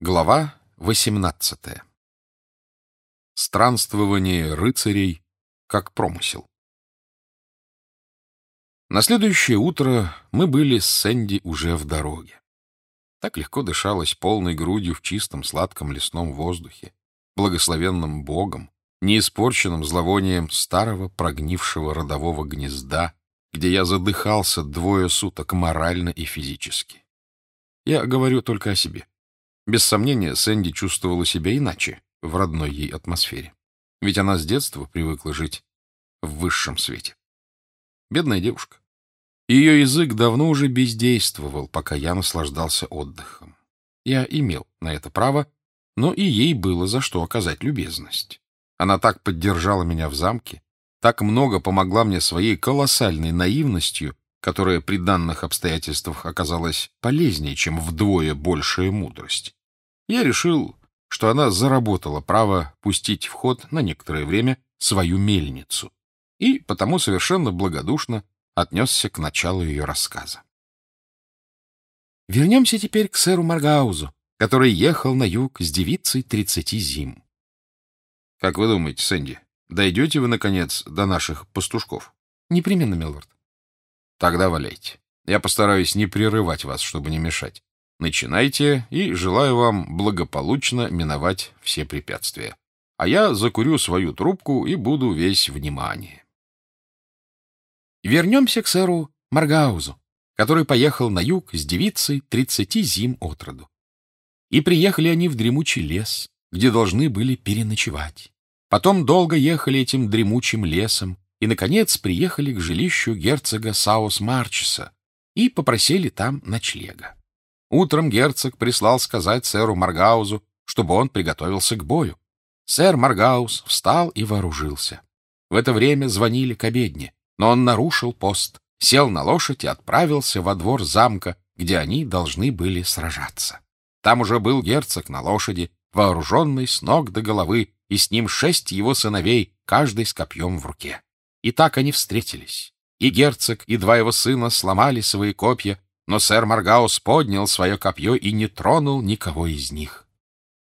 Глава 18. Странствование рыцарей как промысел. На следующее утро мы были с Сэнди уже в дороге. Так легко дышалось полной грудью в чистом сладком лесном воздухе, благословенном Богом, не испорченным зловонием старого прогнившего родового гнезда, где я задыхался двое суток морально и физически. Я говорю только о себе. Без сомнения, Сэнди чувствовала себя иначе в родной ей атмосфере. Ведь она с детства привыкла жить в высшем свете. Бедная девушка. Ее язык давно уже бездействовал, пока я наслаждался отдыхом. Я имел на это право, но и ей было за что оказать любезность. Она так поддержала меня в замке, так много помогла мне своей колоссальной наивностью, которая при данных обстоятельствах оказалась полезнее, чем вдвое большая мудрость я решил, что она заработала право пустить в ход на некоторое время свою мельницу, и потому совершенно благодушно отнесся к началу ее рассказа. Вернемся теперь к сэру Маргаузу, который ехал на юг с девицей тридцати зим. — Как вы думаете, Сэнди, дойдете вы, наконец, до наших пастушков? — Непременно, милорд. — Тогда валяйте. Я постараюсь не прерывать вас, чтобы не мешать. Начинайте, и желаю вам благополучно миновать все препятствия. А я закурю свою трубку и буду весь внимание. Вернемся к сэру Маргаузу, который поехал на юг с девицей тридцати зим от роду. И приехали они в дремучий лес, где должны были переночевать. Потом долго ехали этим дремучим лесом и, наконец, приехали к жилищу герцога Саус Марчеса и попросили там ночлега. Утром герцог прислал сказать сэру Маргаузу, чтобы он приготовился к бою. Сэр Маргаус встал и вооружился. В это время звонили к обедне, но он нарушил пост, сел на лошадь и отправился во двор замка, где они должны были сражаться. Там уже был герцог на лошади, вооруженный с ног до головы, и с ним шесть его сыновей, каждый с копьем в руке. И так они встретились. И герцог, и два его сына сломали свои копья но сэр Маргаус поднял свое копье и не тронул никого из них.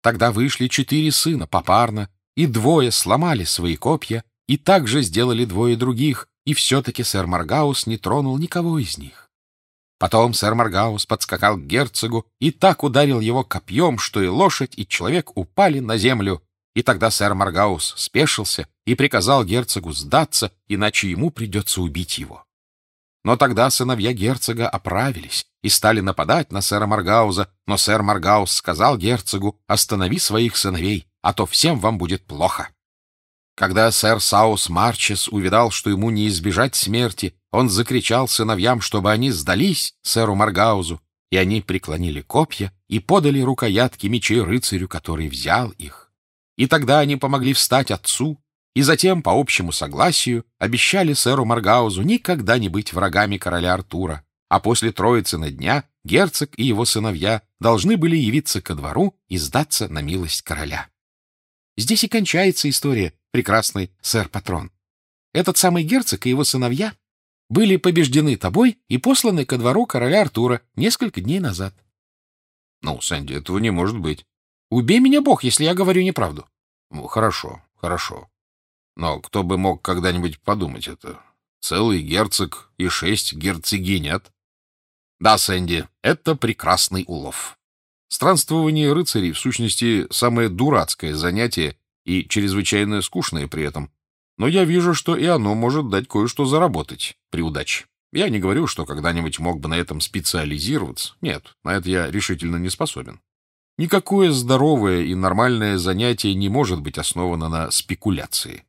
Тогда вышли четыре сына попарно, и двое сломали свои копья, и также сделали двое других, и все-таки сэр Маргаус не тронул никого из них. Потом сэр Маргаус подскакал к герцогу и так ударил его копьем, что и лошадь, и человек упали на землю. И тогда сэр Маргаус спешился и приказал герцогу сдаться, иначе ему придется убить его. Но тогда сыновья герцога оправились и стали нападать на сэра Маргауза, но сэр Маргаус сказал герцогу, останови своих сыновей, а то всем вам будет плохо. Когда сэр Саус Марчес увидал, что ему не избежать смерти, он закричал сыновьям, чтобы они сдались сэру Маргаузу, и они преклонили копья и подали рукоятки мечей рыцарю, который взял их. И тогда они помогли встать отцу, и затем, по общему согласию, обещали сэру Маргаузу никогда не быть врагами короля Артура, а после Троицына дня герцог и его сыновья должны были явиться ко двору и сдаться на милость короля. Здесь и кончается история, прекрасный сэр-патрон. Этот самый герцог и его сыновья были побеждены тобой и посланы ко двору короля Артура несколько дней назад. — Ну, Сэнди, этого не может быть. — Убей меня, бог, если я говорю неправду. — Ну, хорошо, хорошо. Но кто бы мог когда-нибудь подумать это? Целый герцог и шесть герцогинят. Да, Сэнди, это прекрасный улов. Странствование рыцарей, в сущности, самое дурацкое занятие и чрезвычайно скучное при этом. Но я вижу, что и оно может дать кое-что заработать при удаче. Я не говорю, что когда-нибудь мог бы на этом специализироваться. Нет, на это я решительно не способен. Никакое здоровое и нормальное занятие не может быть основано на спекуляции.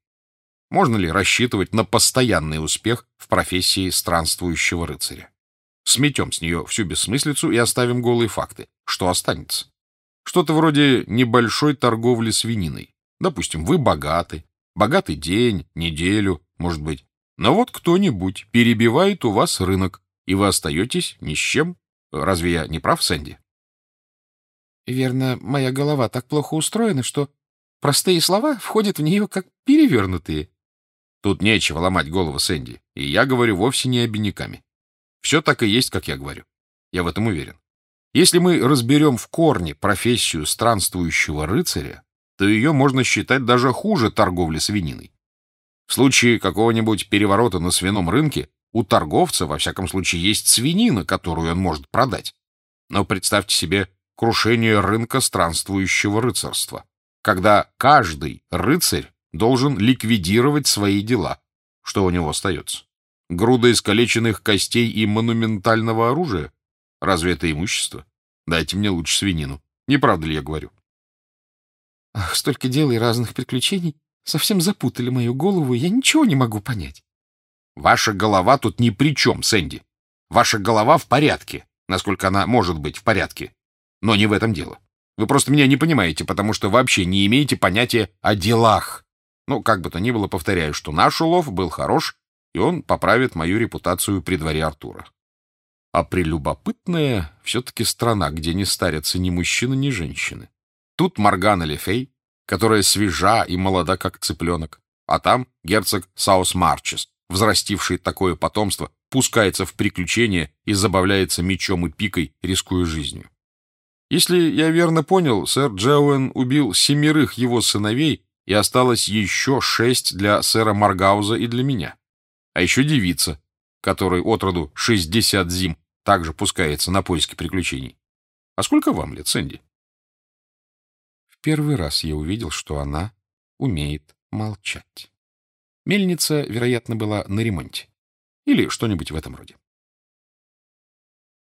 Можно ли рассчитывать на постоянный успех в профессии странствующего рыцаря? Сметем с нее всю бессмыслицу и оставим голые факты. Что останется? Что-то вроде небольшой торговли свининой. Допустим, вы богаты. Богатый день, неделю, может быть. Но вот кто-нибудь перебивает у вас рынок, и вы остаетесь ни с чем. Разве я не прав, Сэнди? Верно, моя голова так плохо устроена, что простые слова входят в нее как перевернутые. Тут нечего ломать голову Сэнди, и я говорю вовсе не обиняками. Все так и есть, как я говорю. Я в этом уверен. Если мы разберем в корне профессию странствующего рыцаря, то ее можно считать даже хуже торговли свининой. В случае какого-нибудь переворота на свином рынке у торговца, во всяком случае, есть свинина, которую он может продать. Но представьте себе крушение рынка странствующего рыцарства, когда каждый рыцарь должен ликвидировать свои дела. Что у него остается? Груда искалеченных костей и монументального оружия? Разве это имущество? Дайте мне лучше свинину. Не правда ли я говорю? Ах, столько дел и разных приключений совсем запутали мою голову, и я ничего не могу понять. Ваша голова тут ни при чем, Сэнди. Ваша голова в порядке, насколько она может быть в порядке. Но не в этом дело. Вы просто меня не понимаете, потому что вообще не имеете понятия о делах. Ну, как бы то ни было, повторяю, что наш улов был хорош, и он поправит мою репутацию при дворе Артура. А прелюбопытная все-таки страна, где не старятся ни мужчины, ни женщины. Тут Моргана Лефей, которая свежа и молода, как цыпленок, а там герцог Саус Марчес, взрастивший такое потомство, пускается в приключения и забавляется мечом и пикой, рискуя жизнью. Если я верно понял, сэр Джоуэн убил семерых его сыновей, и осталось еще шесть для сэра Маргауза и для меня. А еще девица, которой от роду 60 зим, также пускается на поиски приключений. А сколько вам лет, Сэнди? В первый раз я увидел, что она умеет молчать. Мельница, вероятно, была на ремонте. Или что-нибудь в этом роде.